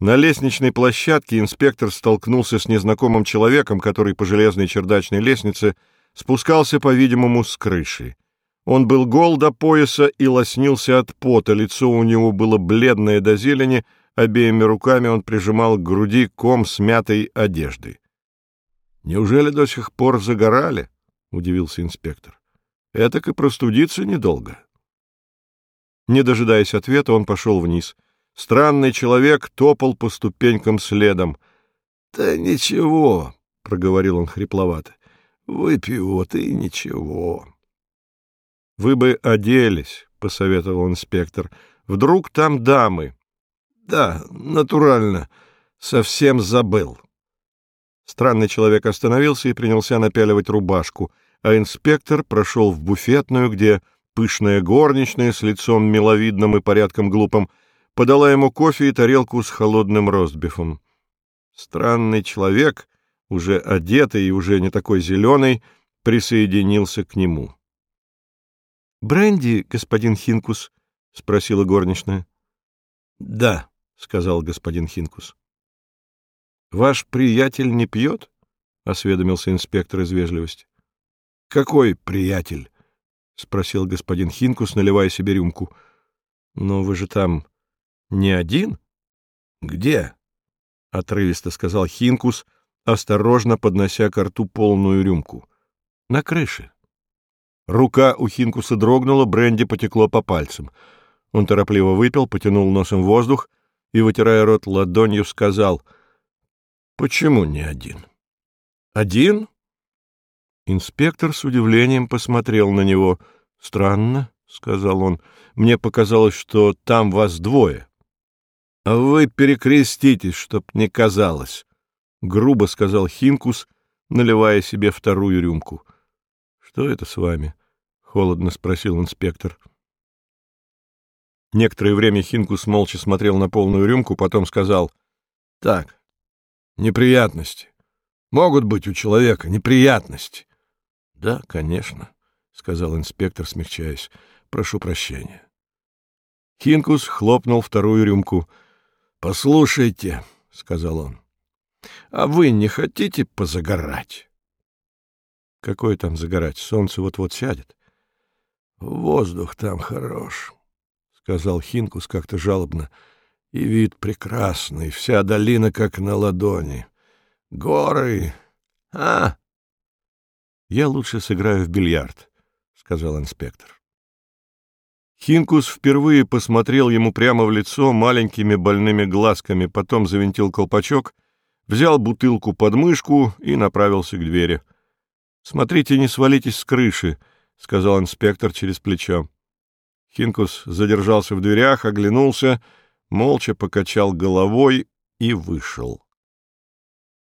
На лестничной площадке инспектор столкнулся с незнакомым человеком, который по железной чердачной лестнице спускался, по-видимому, с крыши. Он был гол до пояса и лоснился от пота, лицо у него было бледное до зелени, обеими руками он прижимал к груди ком смятой одежды. — Неужели до сих пор загорали? — удивился инспектор. — Этак и простудиться недолго. Не дожидаясь ответа, он пошел вниз — Странный человек топал по ступенькам следом. — Да ничего, — проговорил он хрипловато, — выпью вот и ничего. — Вы бы оделись, — посоветовал инспектор. — Вдруг там дамы? — Да, натурально, совсем забыл. Странный человек остановился и принялся напяливать рубашку, а инспектор прошел в буфетную, где пышная горничная с лицом миловидным и порядком глупым подала ему кофе и тарелку с холодным ростбифом. Странный человек, уже одетый и уже не такой зеленый, присоединился к нему. — Бренди, господин Хинкус? — спросила горничная. — Да, — сказал господин Хинкус. — Ваш приятель не пьет? — осведомился инспектор из вежливости. — Какой приятель? — спросил господин Хинкус, наливая себе рюмку. — Но вы же там не один? Где? Отрывисто сказал Хинкус, осторожно поднося к рту полную рюмку. На крыше. Рука у Хинкуса дрогнула, бренди потекло по пальцам. Он торопливо выпил, потянул носом воздух и, вытирая рот ладонью, сказал, «Почему не один?» «Один?» Инспектор с удивлением посмотрел на него. «Странно», — сказал он, — «мне показалось, что там вас двое». — вы перекреститесь, чтоб не казалось, — грубо сказал Хинкус, наливая себе вторую рюмку. — Что это с вами? — холодно спросил инспектор. Некоторое время Хинкус молча смотрел на полную рюмку, потом сказал, — Так, неприятности. Могут быть у человека неприятности. — Да, конечно, — сказал инспектор, смягчаясь. — Прошу прощения. Хинкус хлопнул вторую рюмку —— Послушайте, — сказал он, — а вы не хотите позагорать? — Какое там загорать? Солнце вот-вот сядет. — Воздух там хорош, — сказал Хинкус как-то жалобно, — и вид прекрасный, вся долина как на ладони. Горы... А? — Я лучше сыграю в бильярд, — сказал инспектор. Хинкус впервые посмотрел ему прямо в лицо маленькими больными глазками, потом завинтил колпачок, взял бутылку под мышку и направился к двери. — Смотрите, не свалитесь с крыши, — сказал инспектор через плечо. Хинкус задержался в дверях, оглянулся, молча покачал головой и вышел.